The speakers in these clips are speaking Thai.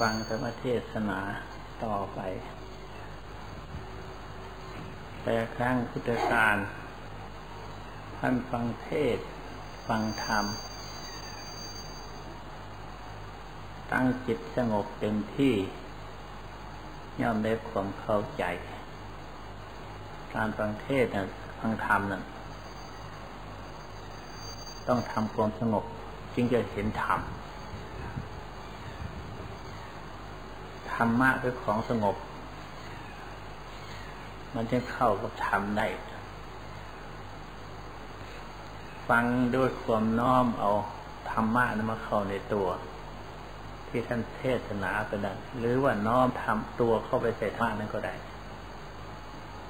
ฟังธรรมเทศนาต่อไป แต่ครั้งพุทธกาลท่านฟังเทศ ฟังธรรม ตั้งจิตสงบเต็มที่ ย่อมได้ความเข้าใจ การฟังเทศนะฟังธรรมนั้นต้องทำความสงบจึงจะเห็นธรรม ธรรมะเป็นของสงบ มันจะเข้ากับธรรมได้ ฟังด้วยความน้อมเอาธรรมะนั้นมาเข้าในตัว ที่ท่านเทศนาไปนั้นหรือว่าน้อมทำตัวเข้าไปใส่ธรรมะนั้นก็ได้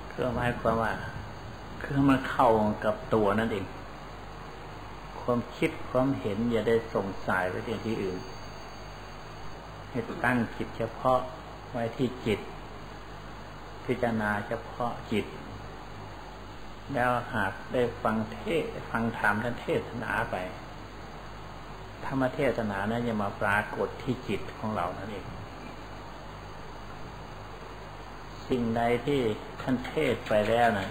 เพื่อหมายความว่า คือมันเข้ากับตัวนั่นเอง ความคิดความเห็นอย่าได้ส่งสายไปที่อื่น ให้ตั้งจิตเฉพาะไว้ที่จิต พิจารณาเฉพาะจิต แล้วหากได้ฟังเทศฟังธรรมท่านเทศนาไป ธรรมเทศนานั้นจะมาปรากฏที่จิตของเรานั่นเอง สิ่งใดที่ท่านเทศไปแล้วนะ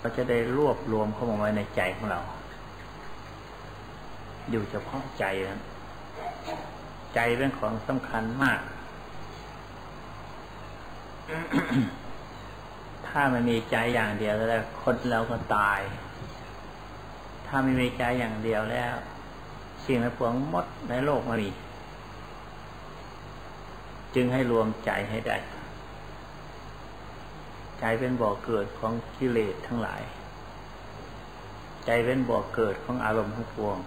ก็จะได้รวบรวมเข้ามาไว้ในใจของเรา อยู่เฉพาะใจนั้น ใจเป็นของสำคัญมาก ถ้ามันมีใจอย่างเดียวแล้วคนเราก็ตาย ถ้าไม่มีใจอย่างเดียวแล้ว สิ่งในพวงมดในโลกมันมีจึงให้รวมใจให้ได้ ใจเป็นบ่อเกิดของกิเลสทั้งหลาย ใจเป็นบ่อเกิดของอารมณ์ทั้งปวง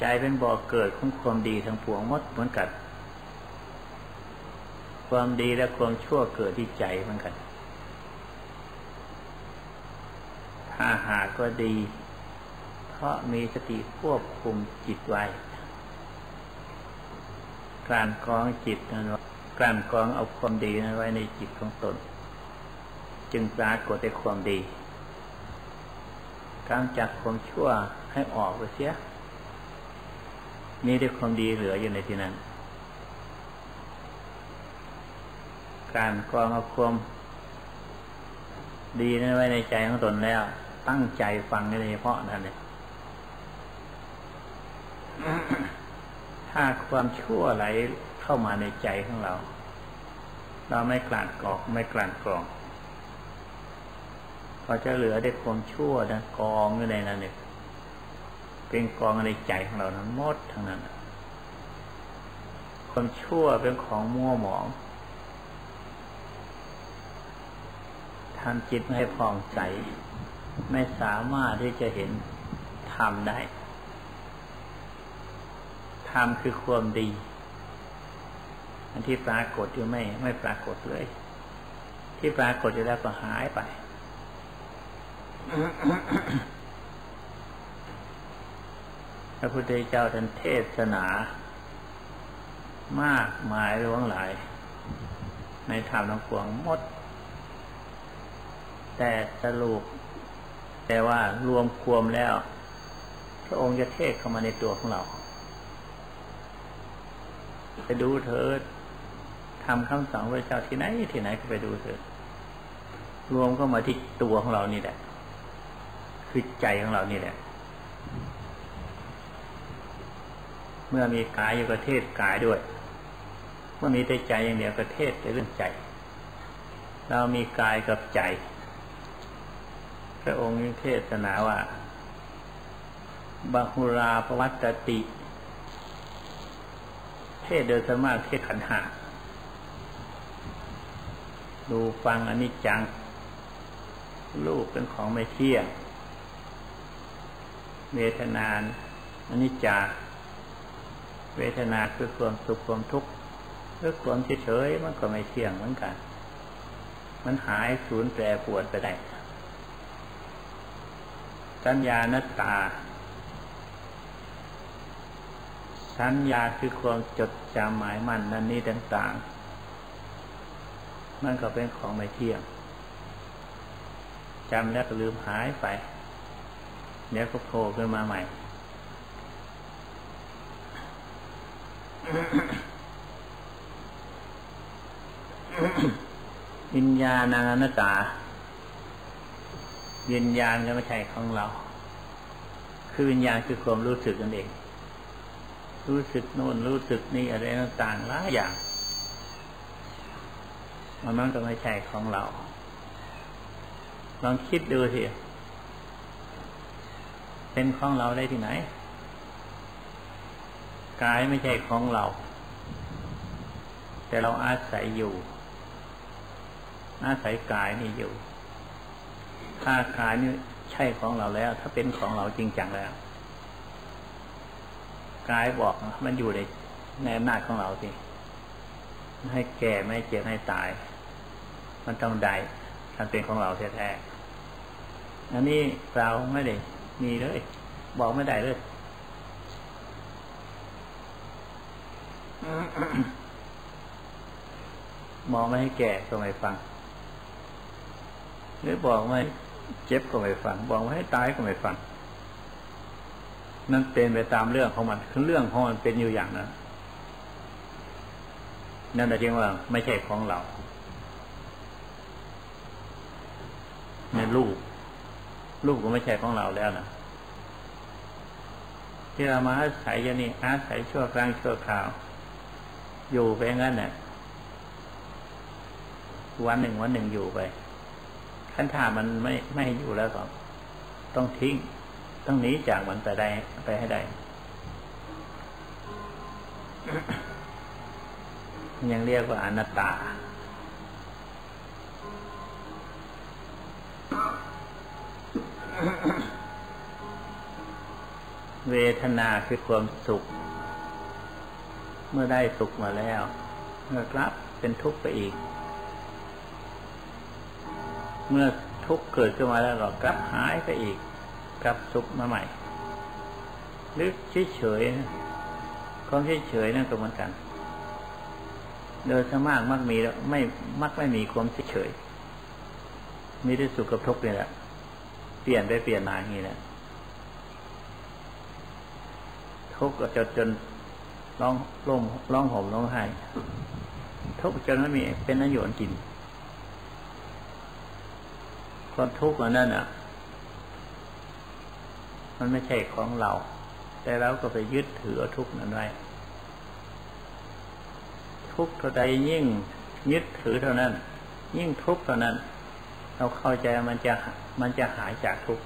ใจเป็นบ่อเกิดของความดีทั้งปวงมดเหมือนกัน ความดีและความชั่วเกิดที่ใจเหมือนกัน ถ้าหากก็ดี เพราะมีสติควบคุมจิตไว้ การกองจิตนั้นการกองเอาความดีนั้นไว้ในจิตของตน จึงปรากฏในความดีการจัดความชั่วให้ออกไปเสีย มีแต่ความดีเหลืออยู่ในที่นั้น การกองเอาความดีนั้นไว้ในใจของตนแล้ว ตั้งใจฟังโดยเฉพาะนั่นเลยถ้าความชั่วไหลเข้ามาในใจของเรา เราไม่กลั่นกรอกไม่กลั่นกรองก็จะเหลือได้ความชั่วนะกองอยู่ในนั้นเนี่ย เป็นกองในใจของเรานั้นหมดทั้งนั้นคนชั่วเป็นของมั่วหมองทำจิตไม่ให้ผ่องใส ไม่สามารถที่จะเห็นธรรมได้ธรรมคือความดี อันที่ปรากฏอยู่ไม่ไม่ปรากฏเลย ที่ปรากฏอยู่แล้วก็หายไป ระพุทธเจ้าท่านเทศนา มากมายหลวงหลาย ในธรรมทั้งปวงหมด แต่สรุปแต่ว่ารวมควมแล้ว พระองค์จะเทศเข้ามาในตัวของเราไปดูเถิดทำคำสอนพระเจ้าที่ไหนที่ไหนก็ไปดูเถิดรวมเข้ามาที่ตัวของเรานี่แหละ คือใจของเรานี่แหละ เมื่อมีกายอยู่กับเทศกายด้วย เมื่อมีแต่ใจอย่างเดียวก็เทศในเรื่องใจ เรามีกายกับใจ พระองค์เทศนาว่าบาหุราปวัตติ เทศโดยสมาเทศขันหาดูฟังอนิจจัง ลูกเป็นของไม่เที่ยงเวทนานอนิจจา เวทนาคือความสุขความทุกข์หรือความเฉยๆมันก็ไม่เที่ยงเหมือนกัน มันหายสูญแปรปวดไปได้สัญญาณตา สัญญาคือความจดจำหมายมั่นนั่นนี่ต่างๆ มันก็เป็นของไม่เที่ยงจำแล้วก็ลืมหายไป เดี๋ยวก็โผล่ขึ้นมาใหม่ วิญญาณอนัตตาวิญญาณก็ไม่ใช่ของเรา คือวิญญาณคือความรู้สึกนั่นเอง รู้สึกโน่นรู้สึกนี่อะไรต่างๆหลายอย่างมันมันก็ไม่ใช่ของเรา ลองคิดดูสิเป็นของเราได้ที่ไหน กายไม่ใช่ของเรา แต่เราอาศัยอยู่ อาศัยกายนี่อยู่ ถ้ากายนี่ใช่ของเราแล้ว ถ้าเป็นของเราจริงจังแล้วกายบอกมันอยู่ในในอำนาจของเราสิไม่ให้แก่ไม่เจ็บให้ตาย มันต้องได้มันเป็นของเราแท้ๆอันนี้เราไม่ได้มีเลย บอกไม่ได้เลย มองไม่ให้แก่ก็ไม่ฟัง หรือบอกไม่เจ็บก็ไม่ฟัง บอกว่าให้ตายก็ไม่ฟัง นั่นเป็นไปตามเรื่องของมัน คือเรื่องของมันเป็นอยู่อย่างนั้น นั่นแหละจริงว่าไม่ใช่ของเราในลูก ลูกก็ไม่ใช่ของเราแล้วนะที่เรามาอาศัยอย่างนี้อาศัยชั่วครั้งชั่วคราว อยู่ไปงั้นเนี่ยวันหนึ่งวันหนึ่งอยู่ไปขั้นถ้ามันไม่ไม่อยู่แล้วก็ต้องทิ้ง ต้องหนีจากมันไปได้ไปให้ได้ยังเรียกว่าอนัตตา เวทนาคือความสุข เมื่อได้สุขมาแล้วเมื่อกลับเป็นทุกข์ไปอีก เมื่อทุกข์เกิดขึ้นมาแล้วก็กลับหายไปอีก กลับสุขมาใหม่หรือเฉยๆความเฉยๆนั่นก็เหมือนกัน โดยสมากมักมีแล้วไม่มักไม่มีความเฉยมีแต่สุขกับทุกข์นี่แหละเปลี่ยนไปเปลี่ยนมาอย่างนี้แหละทุกข์ก็จนจน ร้องร่มร้องห่มร้องไห้ทุกข์จนไม่มีเป็นนโยนกินความทุกข์อันนั้นอะ มันไม่ใช่ของเรา แต่เราก็ไปยึดถือทุกข์นั้นไว้ทุกข์เท่าใดยิ่งยึดถือเท่านั้น ยิ่งทุกข์เท่านั้น เราเข้าใจมันจะมันจะหายจากทุกข์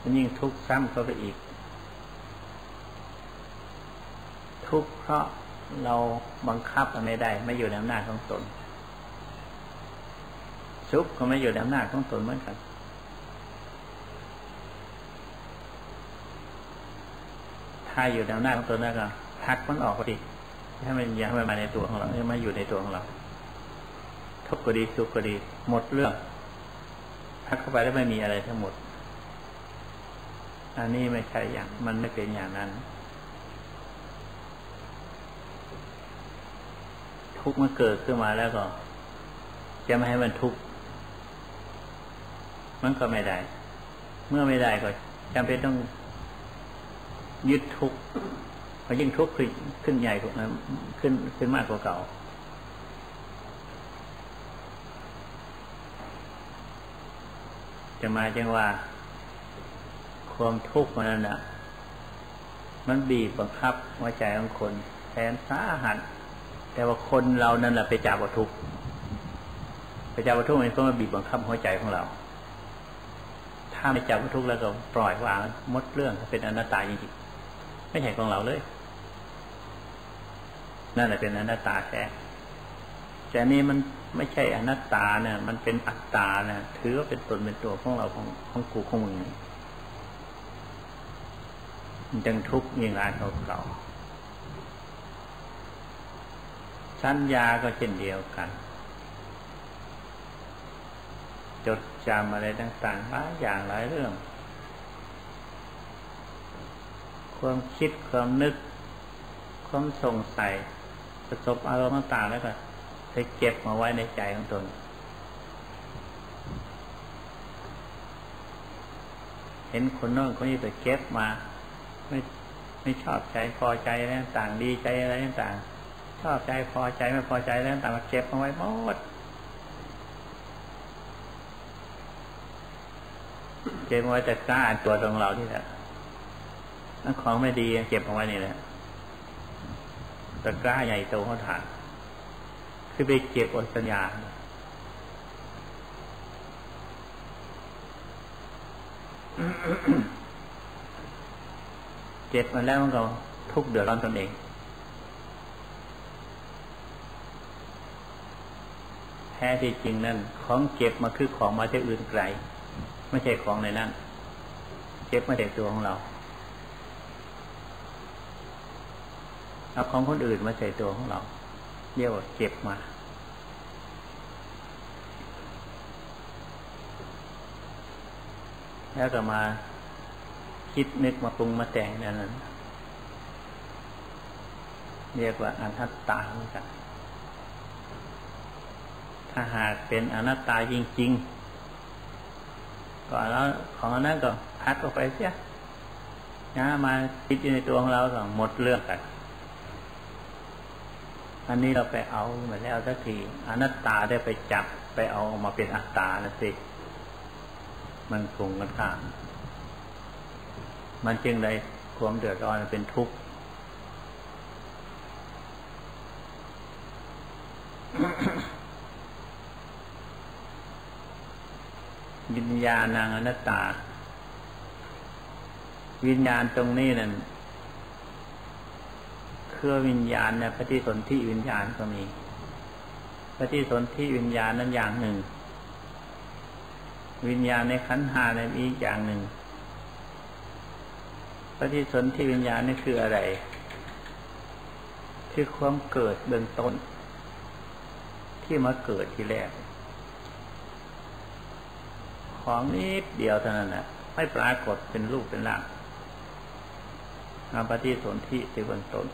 มันยิ่งทุกข์ซ้ำเข้าไปอีก ทุกข์เพราะเราบังคับไม่ได้ไม่อยู่ในอำนาจของตนสุขก็ไม่อยู่ในอำนาจของตนเหมือนกันถ้าอยู่ในอำนาจของตนแล้วก็พักมันออกก็ดีถ้มันยังไม่มาในตัวของเราไม่อยู่ในตัวของเราทุกข์ก็ดีสุขก็ดีหมดเรื่องพักเข้าไปแล้วไม่มีอะไรทั้งหมด อันนี้ไม่ใช่อย่าง มันไม่เป็นอย่างนั้น ทุกข์มันเกิดขึ้นมาแล้วก็ จะไม่ให้มันทุกข์มันก็ไม่ได้ เมื่อไม่ได้ก็จำเป็นต้องยึดทุกข์พอยิ่งทุกข์ขึ้นใหญ่กว่าขึ้นขึ้นมากกว่าเก่าจะมาจังว่า ความทุกข์มันนั่นะมันบีบบังคับหัวใจของคนแทนสาหัสแต่ว่าคนเรานั่นแหละไปจับวัตถุไปจับวัตถุมันก็มาบีบบังคับหัวใจของเรา ถ้าไม่จับวัตถุแล้วก็ปล่อยวางมดเรื่องเป็นอนัตตาจริงๆไม่ใช่ของเราเลย นั่นแหละเป็นอนัตตาแท้แต่นี่มันไม่ใช่อนัตตาเนี่ยมันเป็นอัตตาเนี่ยถือว่าเป็นตนเป็นตัวของเราของของกูของมึง มันจึงทุกข์ยิ่งรายเขาเราสัญญาก็เช่นเดียวกัน จดจำอะไรต่างๆหลายอย่างหลายเรื่อง ความคิดความนึก ความสงสัยประสบอารมณ์ต่างๆแล้วก็ไปเก็บมาไว้ในใจของตนเห็นคนโน้นคนนี้ไปเก็บมา ไม่ไม่ชอบใจพอใจอะไรต่างดีใจอะไรต่างชอบใจพอใจไม่พอใจอะไรต่างมาเก็บเอาไว้หมดเก็บเอาไว้แต่กล้าตัวของเราที่แหละนั่นของไม่ดีเก็บเอาไว้นี่แหละตะกร้าใหญ่โตเขาถานคือไปเก็บอดสัญญา เจ็บมาแล้วมันก็ทุกเดือดร้อนตนเอง แท้ที่จริงนั่น ของเก็บมาคือของมาจากอื่นไกล ไม่ใช่ของในนั้นเก็บมาจากตัวของเราเอาของคนอื่นมาใส่ตัวของเราเรียกว่าเก็บมาแล้วก็มา คิดนึกมาปรุงมาแต่งนั่นนั้นเรียกว่าอนัตตาเหมือนกัน ถ้าหากเป็นอนัตตาจริงๆก็แล้วของนั้นก็พัดออกไปเสียนะมาคิดอยู่ในตัวของเราก็หมดเรื่องกันอันนี้เราไปเอาเหมาแล้วสักทีอนัตตาได้ไปจับไปเอาออกมาเป็นอัตตาแล้วสิ มันคงกันข้าม มันจึงได้ความเดือดร้อนเป็นทุกข์วิญญาณนางอนัตตา วิญญาณตรงนี้นั่นคือวิญญาณเนี่ยปฏิสนธิวิญญาณก็มีปฏิสนธิวิญญาณนั้นอย่างหนึ่ง วิญญาณในขันธ์หาในอีกอย่างหนึ่ง ปฏิสนธิวิญญาณนี่คืออะไร คือความเกิดเบื้องต้น ที่มาเกิดทีแรก ของนิดเดียวเท่านั้นแหละไม่ปรากฏเป็นรูปเป็นร่างมาปฏิสนธิเบื้องต้น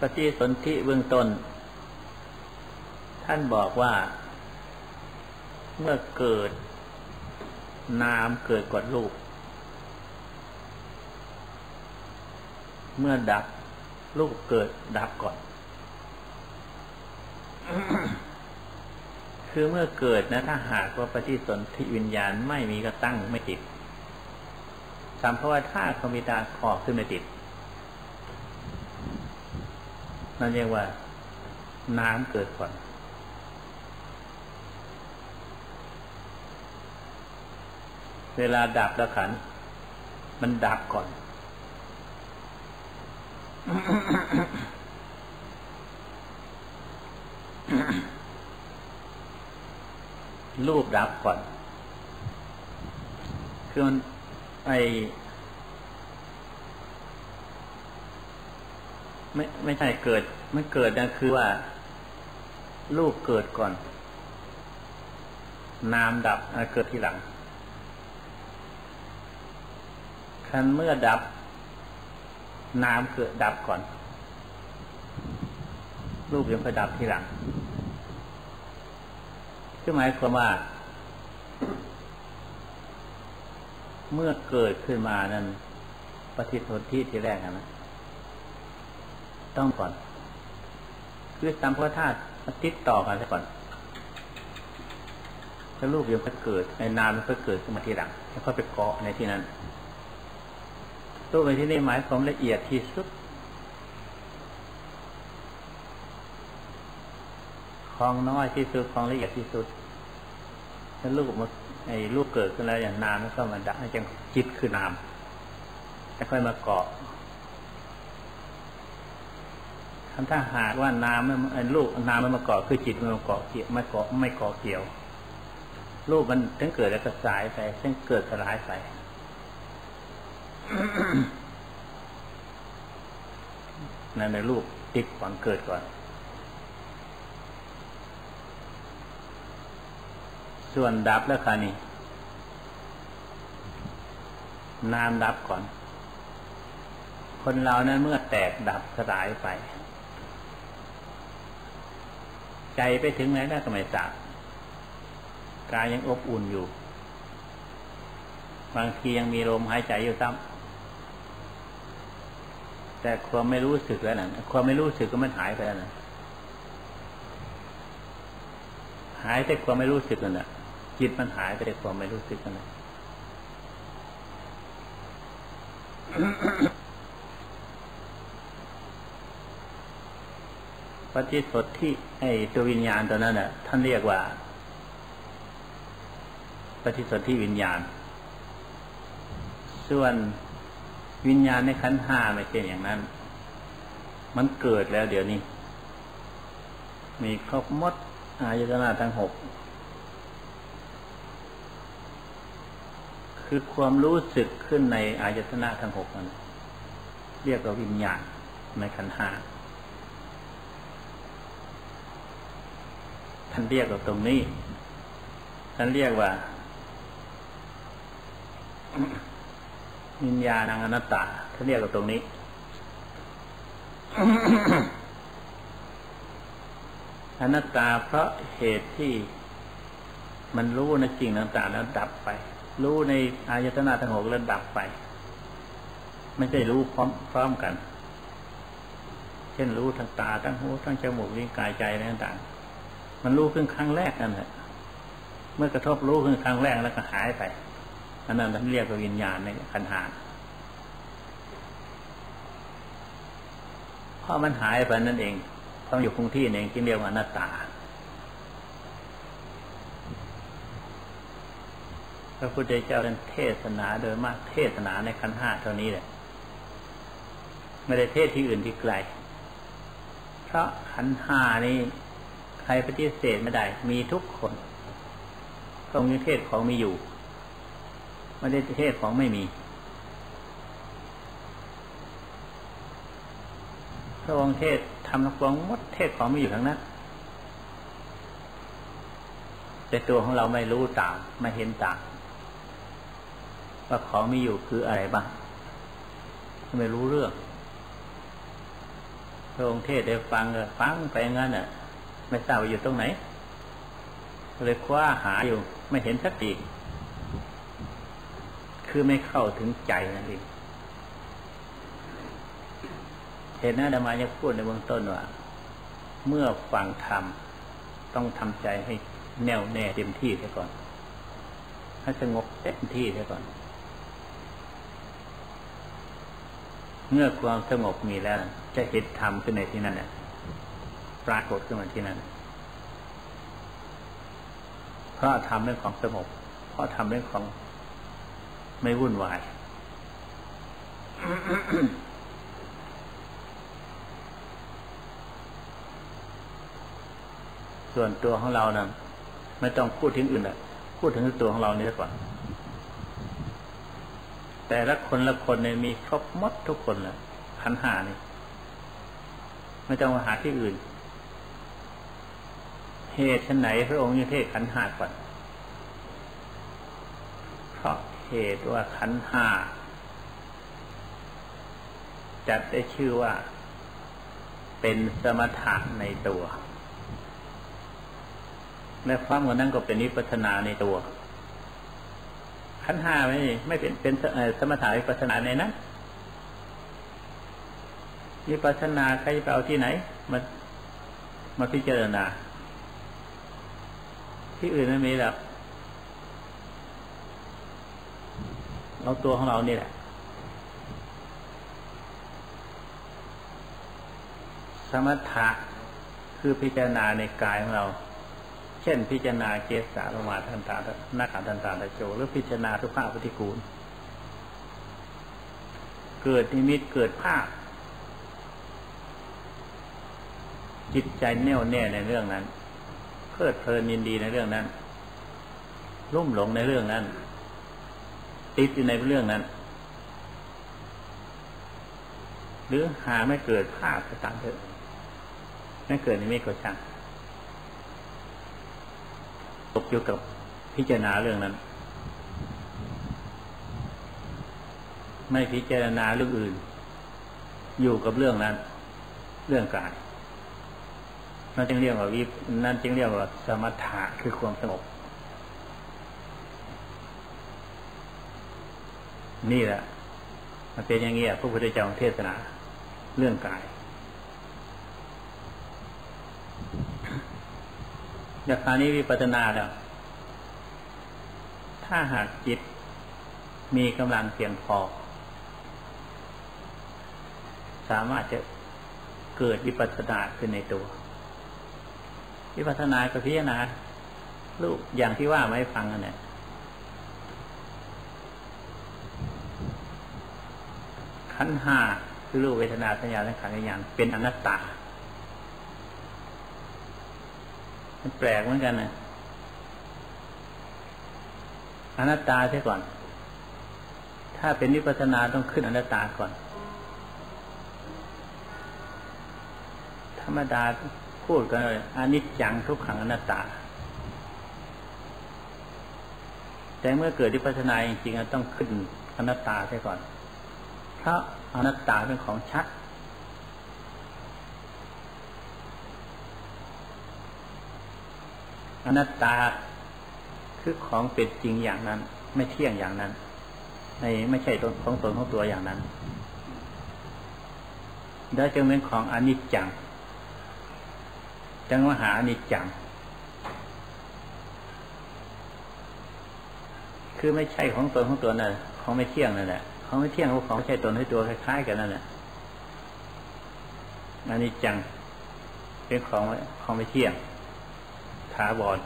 ปฏิสนธิเบื้องต้น ท่านบอกว่า เมื่อเกิด นามเกิดก่อนรูป เมื่อดับรูปเกิดดับก่อน คือเมื่อเกิดนะ ถ้าหากว่าปฏิสนธิวิญญาณไม่มีก็ตั้งไม่ติดสัมภวธาตุคอมิตาขอขึ้นไม่ติดนั่นเรียกว่าน้ำเกิดก่อน เวลาดับล้วขัน มันดับก่อน รูปดับก่อน คือมันไอไม่ไม่ใช่เกิดไม่เกิดนะคือว่า รูปเกิดก่อน นามดับเกิดทีหลัง คันเมื่อดับ น้ำเกิดดับก่อน รูปยังค่อยดับทีหลังคือหมายความว่า เมื่อเกิดขึ้นมานั้นปฏิสนธิที่แรกนะต้องก่อน คือตามพระธาตุติดต่อกันก่อนถ้ารูปยังค่อยเกิดในนามมันก็เกิดขึ้นมาทีหลังแล้วก็ไปเกาะในที่นั้น รูปในที่นี้หมายความละเอียดที่สุด ของน้อยที่สุดของละเอียดที่สุดถ้าลูกมาไอ้ลูกเกิดขึ้นแล้วอย่างนามก็มันดับให้จังจิตคือนามแล้วค่อยมาเกาะถ้าหากว่าน้ำไอ้ลูกน้ำมันมาเกาะคือจิตมันมาเกาะเกี่ยวไม่เกาะไม่เกาะเกี่ยวลูกมันถึงเกิดแล้วก็สายไปถึงเกิดสลายไป นั่นในรูปติดฝังเกิดก่อน ส่วนดับแล้วค่ะนี่นามดับก่อนคคนเรานั้นเมื่อแตกดับสลายไป ใจไปถึงไหนได้ก็ไม่ทราบกายยังอบอุ่นอยู่ บางทียังมีลมหายใจอยู่ซ้ำ แต่ความไม่รู้สึกแล้วนะความไม่รู้สึกก็มันหายไปแล้วนะหายแต่ความไม่รู้สึกนั่นแหละจิตมันหายไปแต่ความไม่รู้สึกนั่นแหละปฏิสดที่ไอตัววิญญาณตัวนั้นน่ะ ท่านเรียกว่า ปฏิสดที่วิญญาณ ส่วน วิญญาณในขันห้าไม่ใช่อย่างนั้น มันเกิดแล้ว เดี๋ยวนี้ มีครบมดอายตนะทั้งหกคือความรู้สึกขึ้นในอายตนะทั้งหกนั้นเรียกว่าวิญญาณในขันห้าท่านเรียกว่าตรงนี้ท่านเรียกว่า วิญญาณังอนัตตาท่านเรียกว่าตรงนี้ อนัตตาเพราะเหตุที่มันรู้ในจริงต่างๆแล้วดับไป รู้ในอายตนะทั้งหกแล้วดับไป ไม่ใช่รู้พร้อมพร้อมกัน เช่นรู้ทั้งตาทั้งหูทั้งจมูกลิ้นกายใจอะไรต่างๆมันรู้ขึ้นครั้งแรกนั่นแหละเมื่อกระทบรู้ขึ้นครั้งแรกแล้วก็หายไป อันนั้นเราเรียกว่าวิญญาณในขันหาเพราะมันหายไปนั่นเองเพราะอยู่คงที่เองที่เรียกว่าหน้าตา พระพุทธเจ้าเป็นเทศนาโดยมากเทศนาในขันห้าเท่านี้แหละไม่ได้เทศที่อื่นที่ไกล เพราะขันห้านี้ใครปฏิเสธไม่ได้ มีทุกคนพระองค์เทศของมีอยู่ ไม่ได้เทศของไม่มี พระองค์เทศทำนักวงมดเทศของมีอยู่ทั้งนั้น แต่ตัวของเราไม่รู้ต่างไม่เห็นต่างว่าของมีอยู่คืออะไรบ้างไม่รู้เรื่องพระองค์เทศได้ฟังฟังไปงั้นน่ะ ไม่ทราบว่าอยู่ตรงไหนเลยคว้าหาอยู่ ไม่เห็นสักที คือไม่เข้าถึงใจนั่นเองเห็นนะดามาจะพูดในเบื้องต้นว่า เมื่อฟังธรรมต้องทำใจให้แน่วแน่เต็มที่เสียก่อน ให้สงบเต็มที่เสียก่อน เมื่อความสงบมีแล้ว จะเห็นธรรมขึ้นในที่นั้นแหละปรากฏขึ้นมาที่นั่นเพราะทำเรื่องของสงบ เพราะทำเรื่องของ ไม่วุ่นวายส่วนตัวของเรานะ่ะไม่ต้องพูดถึงอื่นละพูดถึงตัวของเรานี่ดีกว่าแต่ละคนละคนเนี่ยมีครบมดทุกคนแหละขันหานี่ไม่ต้องมาหาที่อื่น เหตุชนไหนพระองค์ยังเทศขันหาก่อนเพราะ เหตุว่าขันห้าจัดได้ชื่อว่า เป็นสมถะในตัว และความกันนั้นก็เป็นนิพพานาในตัว ขันห้าไม่ไม่เป็นเป็นสมถะวิปัสนาในนั้นนิพพานาใครไปเอาที่ไหน มามาพิจารณา ที่อื่นไม่มีหรอก เราตัวของเรานี่แหละ สมถะคือพิจารณาในกายของเรา เช่นพิจารณาเกสาลมาทันตาหน้าขาทันตาตะโจ หรือพิจารณาทุกภาพปฏิกูล เกิดนิมิตเกิดภาพ จิตใจแน่วแน่ในเรื่องนั้น เพลิดเพลินยินดีในเรื่องนั้น รุ่มหลงในเรื่องนั้น ติดอยู่ในเรื่องนั้น หรือหาไม่เกิดภาพต่างเถอะไม่เกิดในไม่ก็ช่างตกอยู่กับพิจารณาเรื่องนั้น ไม่พิจารณาเรื่องอื่น อยู่กับเรื่องนั้น เรื่องกายนั่นจึงเรียกว่าวินั่นจึงเรียกว่าสมถะคือความสงบ นี่แหละมันเป็นอย่างนี้ยพระพุทธเจ้าเทศนาเรื่องกายจากคานี้วิปัสสนาแล้ว ถ้าหากจิตมีกำลังเพียงพอ สามารถจะเกิดวิปัสสนาขึ้นในตัว วิปัสสนาก็พิจารณาลูกอย่างที่ว่าไม่ฟังกันเนี่ย ขันห้าคือรูปเวทนาสัญญาและขันธ์อย่างเป็นอนัตตา มันแปลกเหมือนกันนะอนัตตาใช่ก่อน ถ้าเป็นวิปัสนาต้องขึ้นอนัตตาก่อน ธรรมดาพูดกันเลยอนิจจังทุกขังอนัตตา แต่เมื่อเกิดวิปัสนาจริงๆต้องขึ้นอนัตตาใช่ก่อน เพราะอนัตตาเป็นของชัด อนัตตาคือของเป็นจริงอย่างนั้น ไม่เที่ยงอย่างนั้น ในไม่ใช่ตนของตนของตัวอย่างนั้นได้จึงเป็นของอนิจจังจังว่าหาอนิจจังคือไม่ใช่ของตนของตัวนั่นของไม่เที่ยงนั่นแหละ ของไม่เที่ยงของไม่ใช่ตนให้ตัวคล้ายๆกันนั่นแหละอันนี้จังเป็นของของไม่เที่ยงถาวร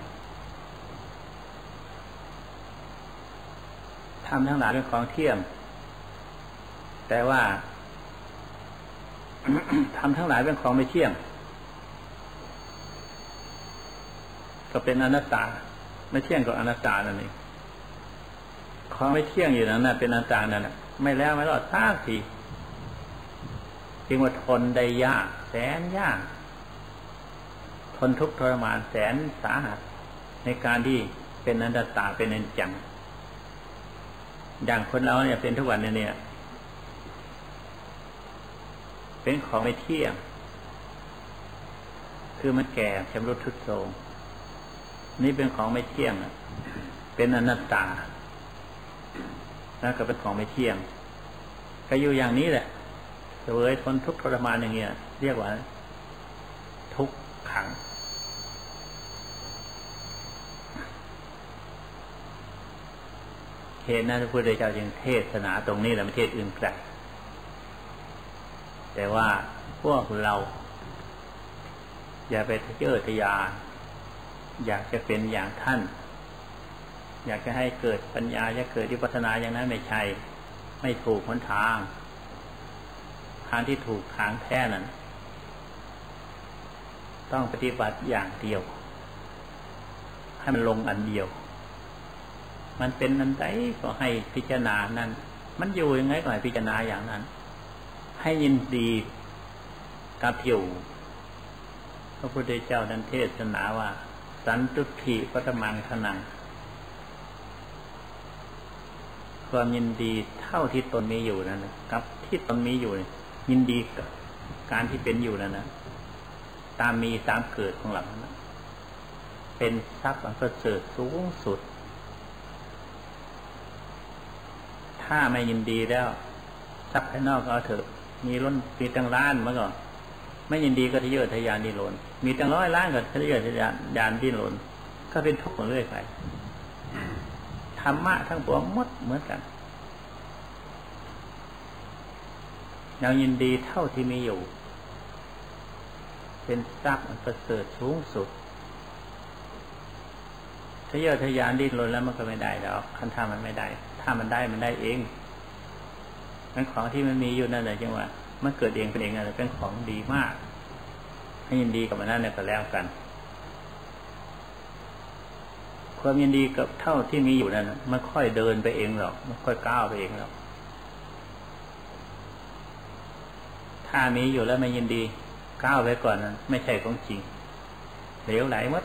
ทำทั้งหลายเป็นของเที่ยง แต่ว่าทำทั้งหลายเป็นของไม่เที่ยง ก็เป็นอนัตตา ไม่เที่ยงก็อนัตตานั่นเอง ของไม่เที่ยงอยู่นั้นน่ะเป็นอนัตตานั่นแหละไม่แล้วไม่รอดสักทีจึงว่าทนได้ยาก แสนยาก ทนทุกข์ทรมานแสนสาหัส ในการที่เป็นนันตตาเป็นอนิจจังอย่างคนเราเนี่ยเป็นทุกวันเนี่ย เป็นของไม่เที่ยง คือมันแก่ชำรุดทุดโทรมนี่เป็นของไม่เที่ยงเป็นอนัตตา แล้วก็เป็นของไม่เที่ยงก็อยู่อย่างนี้แหละเสวยทนทุกข์ทรมานอย่างเงี้ย เรียกว่า ทุกขัง เหตุนั้นพระพุทธเจ้าจึงเทศนาตรงนี้แหละไม่เทศอื่นไกลแต่ว่าพวกเรา อย่าไปเยอทยานอยากจะเป็นอย่างท่าน อยากจะให้เกิดปัญญาจะเกิดวิปัสนาอย่างนั้นไม่ใช่ ไม่ถูกหนทาง ทางที่ถูกทางแท้นั้น ต้องปฏิบัติอย่างเดียว ให้มันลงอันเดียว มันเป็นอันใดก็ให้พิจารณานั้น มันอยู่ยังไงก็ให้พิจารณาอย่างนั้น ให้ยินดีกับอยู่พระพุทธเจ้าดันเทศนาว่า สันตุขีปัตมังขนัง ความยินดีเท่าที่ตนมีอยู่นั่นนะกับที่ตนมีอยู่ยินดีกับการที่เป็นอยู่นั่นนะตามมีตามเกิดของหลังนั้นเป็นทรัพย์อันประเสริฐสูงสุด ถ้าไม่ยินดีแล้วทรัพย์ภายนอกเอาเถอะ มีล้นมีตั้งล้านมาก่อนไม่ยินดีก็ทะเยอทะยานดิ้นรนมีตั้งร้อยล้านก็ทะเยอทะยานยานดิ้นรนก็เป็นทุกข์เรื่อยไปธรรมะทั้งปวงมด เหมือนกัน เรายินดีเท่าที่มีอยู่ เป็นทรัพย์อันประเสริฐสูงสุดถ้าเยอะทะยานดิ้นรนแล้วมันก็ไม่ได้แล้วคันท่ามันไม่ได้ ถ้ามันได้มันได้เองมันของที่มันมีอยู่นั่นแหละจังหว่ามันเกิดเองเป็นเองอะไรเป็นของดีมาก ให้ยินดีกับมันนั่นเนี่ยก็แล้วกัน ความยินดีกับเท่าที่มีอยู่นั่นมันค่อยเดินไปเองหรอกมันค่อยก้าวไปเองหรอกถ้ามีอยู่แล้วไม่ยินดีก้าวไปก่อนนั้นไม่ใช่ของจริงเหลวไหลมด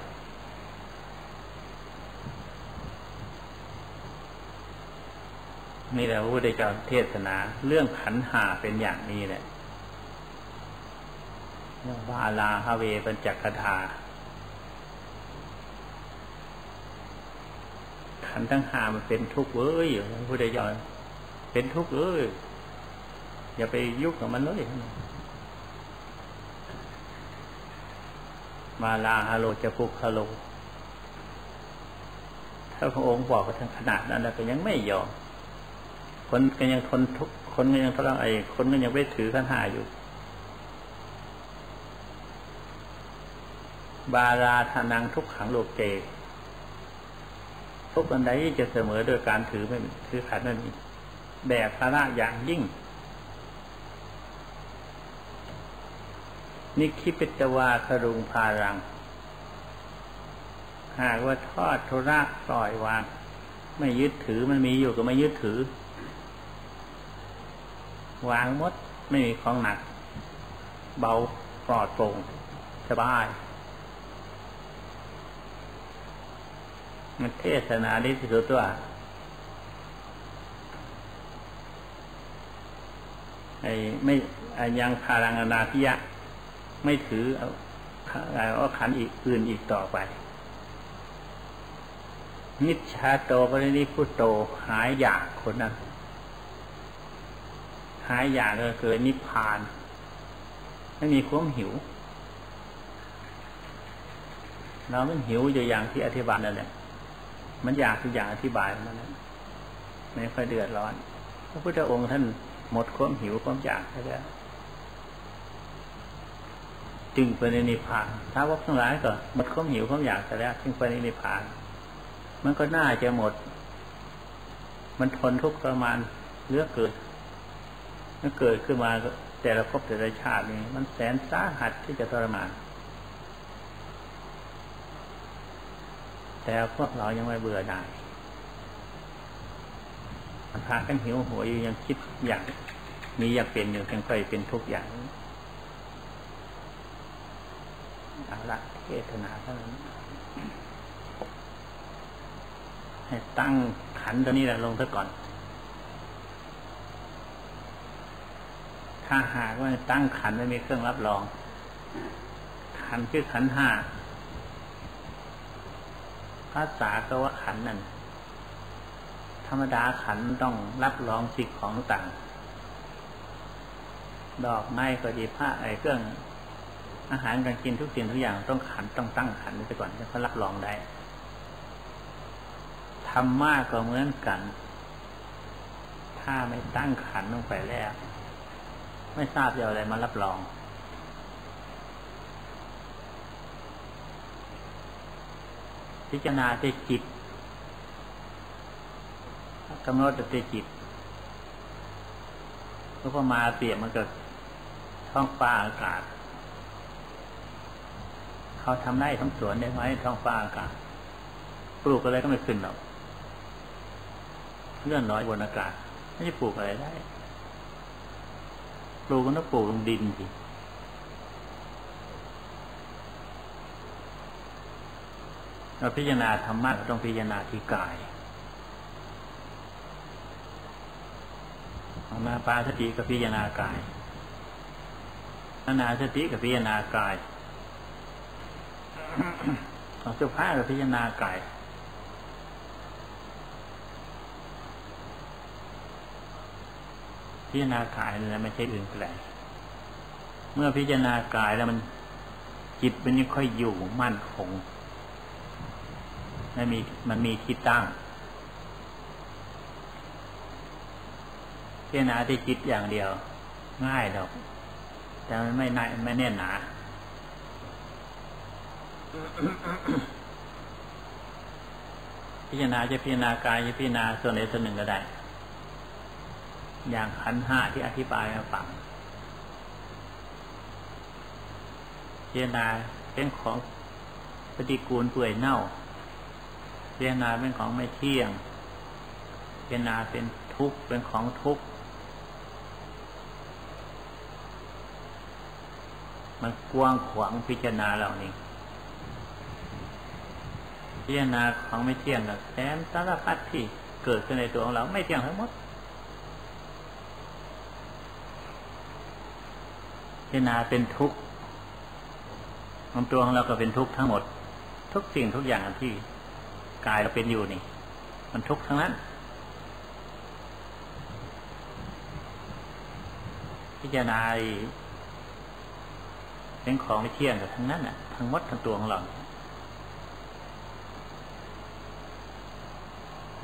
นี่แหละพระพุทธเจ้าเทศนา เรื่องขันหาเป็นอย่างนี้แหละเรื่องวาลาฮาเวปัญจกถา ขันทั้งหามันเป็นทุกข์เว้ยพระพุทธเจ้าเป็นทุกข์เอ้ยอย่าไปยุกกับมันเลยมาลาฮาโลจะพุกฮาโล ถ้าพระองค์บอกกันทั้งขนาดนั้นแล้วก็ยังไม่ยอม คนก็ยังทนทุกคนก็ยังทรมานไอ้คนก็ยังไม่ถือขันหาอยู่ บาราทานังทุกขังโลกเจ ทุกอันใดจะเสมอโดยการถือไม่ถือขันนั่นมีแบกภาระอย่างยิ่ง นิคิปิตวาครุงพารัง หากว่าทอดทุระปล่อยวาง ไม่ยึดถือมันมีอยู่ก็ไม่ยึดถือ วางมดไม่มีของหนัก เบาปลอดโปร่งสบาย มันเทศนาดีที่สุดตัวไอ้ไม่ยังคารังอนาพิยะ ไม่ถือเอาเอาขันอีกอื่นอีกต่อไป นิชาโตปรินิพุโตหายอยากคนนั้น หายอยากก็เกิดนิพพาน ไม่มีความหิว เราไม่หิวอยู่อย่างที่อธิบายนั่นแหละ มันอยากทุกอยางอธิบายมันนั้นไม่ค่อยเดือดร้อน พระพุทธองค์ท่านหมดความหิวความอยากแล้วจึงไปในนิพพานถ้าวักทั้งหลายก็หมดความหิวความอยากแล้วจึงไปในนิพพาน มันก็น่าจะหมด มันทนทุกข์ประมาณเลือกเกิดมันเกิดขึ้นมาแต่ละภพแต่ละชาตินี่มันแสนสาหัสที่จะทรมาน แต่พวกเรายังไม่เบื่อหน่ายพากันหิวหัวอยู่ยังคิดอยากมีอยากเป็นอยู่ยังไปเป็นทุกอย่างเอาละเทศนาเท่านั้นให้ตั้งขันตัวนี้แหละลงซะก่อน ถ้าหากว่าตั้งขันไม่มีเครื่องรับรอง ขันคือขันห้า ภาษาก็ว่าขันนั่นธรรมดาขันต้องรับรองสิ่งของต่าง ดอกไม้ก็ดีผ้าไอ้เครื่อง อาหารการกินทุกสิ่งทุกอย่างต้องขันต้องตั้งขันไปก่อนจะเขารับรองได้ธรรมะก็เหมือนกัน ถ้าไม่ตั้งขันลงไปแล้ว ไม่ทราบจะอะไรมารับรอง พิจารณาที่จิตกำหนดแต่จิตก็พอมาเปรียบมันกับท้องฟ้าอากาศ เขาทำได้ทำสวนได้ไหมท้องฟ้าอากาศปลูกอะไรก็ไม่ขึ้นหรอกเลื่อนน้อยบนอากาศไม่จะปลูกอะไรได้ ปลูกก็ต้องปลูกลงดินสิ เราพิจารณาธรรมะต้องพิจารณาที่กายมาปาสติกับพิจารณากายนานาสติกับพิจารณากายของสุภาพกับพิจารณากายพิจารณากายนี่ไม่ใช่อื่นไกลเมื่อพิจารณากายแล้วมันจิตมันยังค่อยอยู่มั่นคง มันมีมันมีที่ตั้งเจารณาที่จิตอย่างเดียว ง่ายดอก แต่มันไม่น่ไม่แน่นหนาพิจารณาจะพิจารณากายจะพิจารณาส่วนใดส่วนหนึ่งก็ได้ อย่างขันห้าที่อธิบายมาฟังพิจารณาเป็นของปฏิกูลเปื่อยเน่า พิจารณาเป็นของไม่เที่ยงพิจารณาเป็นทุกข์เป็นของทุกข์มันกว้างขวางพิจารณาเหล่านี้ พิจารณาของไม่เที่ยงกับแสนสารพัดที่เกิดขึ้นในตัวของเราไม่เที่ยงทั้งหมดพิจารณาเป็นทุกข์ของตัวของเราก็เป็นทุกข์ทั้งหมด ทุกสิ่งทุกอย่างที่ กายเราเป็นอยู่นี่ มันทุกข์ทั้งนั้น พิจารณาเป็นของไม่เที่ยงกับทั้งนั้นอะทั้งหมดทั้งตัวของเรา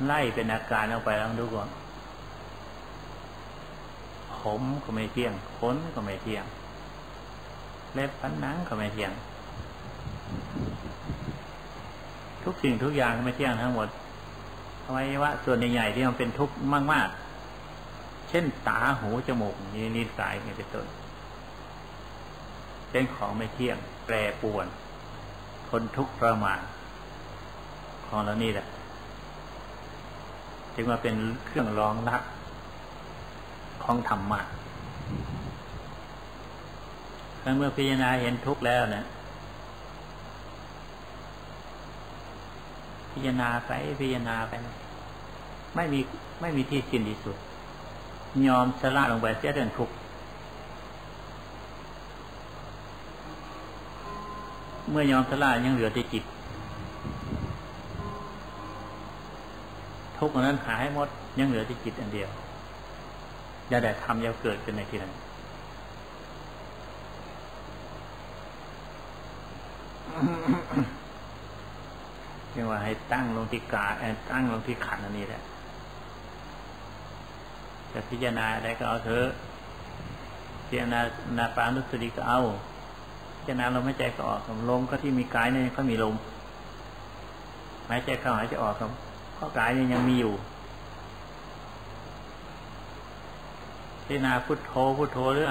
ไล่เป็นอาการเอาไปแล้วดูก่อนผมก็ไม่เที่ยงขนก็ไม่เที่ยง เล็บพันหนังก็ไม่เที่ยง ทุกสิ่งทุกอย่างไม่เที่ยงทั้งหมดอวัยวะส่วนใหญ่ๆที่มันเป็นทุกข์มากๆ เช่นตาหูจมูกนี่นิสัยนี่เป็นต้นเป็นของไม่เที่ยง แปรปวนทนทุกข์ประมาณของเรานี่แหละจึงมาเป็นเครื่องรองรับของธรรมะถ้าเมื่อพิจารณาเห็นทุกข์แล้วเนะี่ พิจารณาไปพิจารณาไป ไม่มีไม่มีที่สิ้นที่สุด ยอมสละลงไปเสียเรื่องทุกข์เมื่อยอมสละยังเหลือแต่จิต ทุกข์นั้นหายหมดยังเหลือแต่จิตอันเดียวอย่าได้ทำอย่าเกิดขึ้นในที่นั้น เรียกว่าให้ตั้งลงที่กาตั้งลงที่ขันอันนี้แหละจะพิจารณาอะไรก็เอาเถอะพิจารณานาปานุสติก็เอาพิจารณาลมหายใจก็ออกลมก็ที่มีกายเนี่ยก็มีลมหายใจเข้าหายใจออกครับเพราะกายเนี่ยยังมีอยู่พิจารณาพุทโธพุทโธหรือ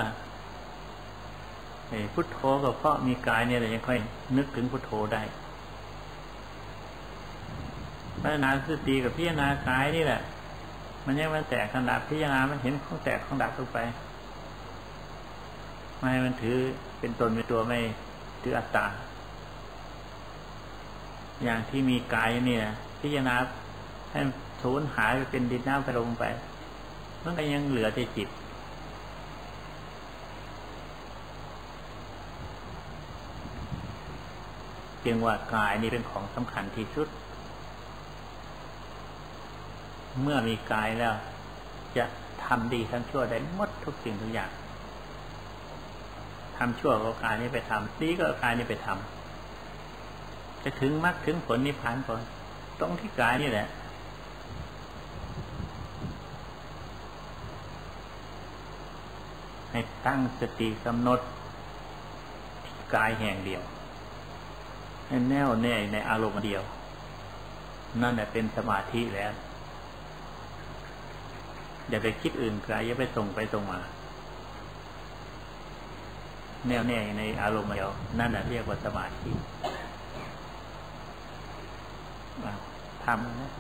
ไอ้พุทโธก็เพราะมีกายเนี่ยเรายังค่อยนึกถึงพุทโธได้ พิจารณาสติกับพิจารณากายนี่แหละ มันยังมันแตกขนาดพิจารณา มันเห็นของแตกของดับลงไปไม่ให้มันถือเป็นตนเป็นตัวไม่ถืออัตตา อย่างที่มีกายนี่นะพิจารณาให้สูญหายไปเป็นดินน้ำไปลงไป มันก็ยังเหลือแต่จิตจึงว่ากายนี้เป็นของสำคัญที่สุด เมื่อมีกายแล้ว จะทำดีทั้งชั่วได้หมดทุกสิ่งทุกอย่างทำชั่วก็กายนี้ไปทำดีก็กายนี้ไปทำจะถึงมรรคถึงผลนิพพานก่อนตรงที่กายนี่แหละให้ตั้งสติกำหนดกายแห่งเดียว ให้แน่วแน่ในอารมณ์เดียว นั่นแหละเป็นสมาธิแล้ว อย่าไปคิดอื่นไกลอย่าไปส่งไปตรงมา แน่วแน่ในอารมณ์เดียวนั่นแหละเรียกว่าสมาธิทำนะ